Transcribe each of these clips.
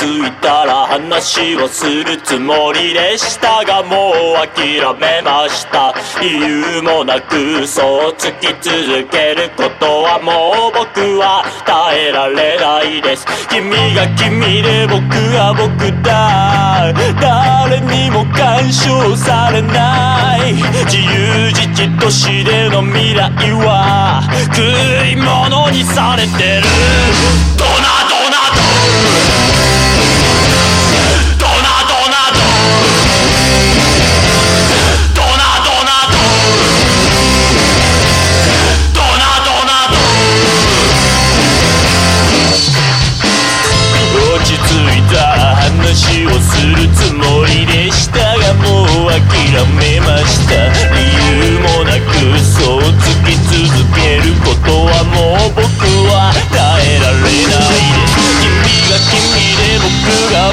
ついたら話をするつもりでしたがもう諦めました。理由もなく嘘をつき続けることはもう僕は耐えられないです。君が君で僕が僕だ。誰にも干渉されない。自由自治都市での未来は食い物にされてる。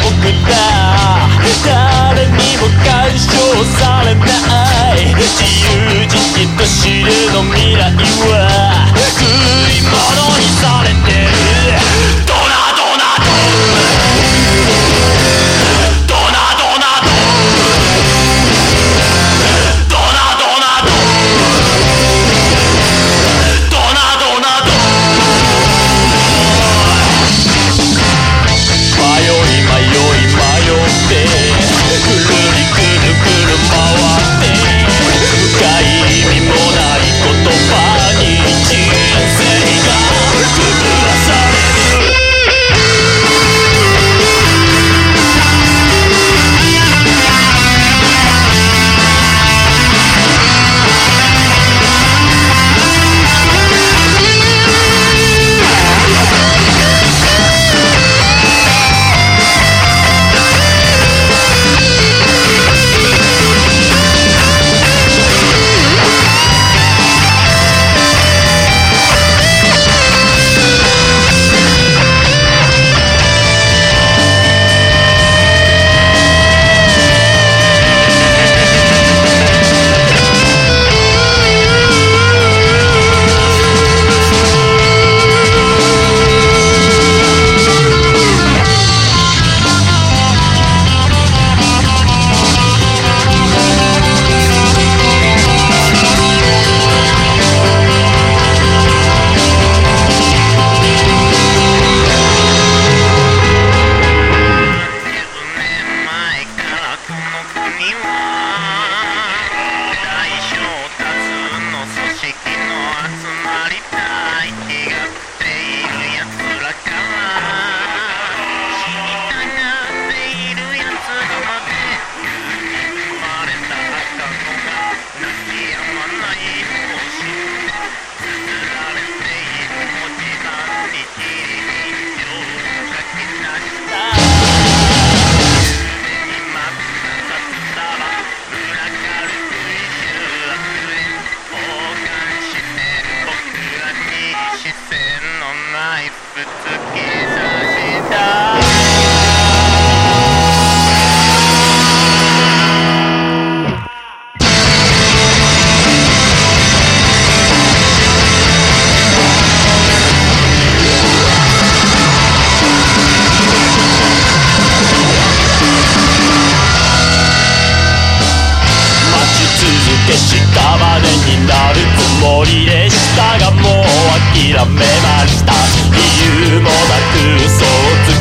僕だ誰にも干渉されない。自由自由と知るの未来は。の life, but again. したねになるつもりでしたがもう諦めました。理由もなく嘘をつ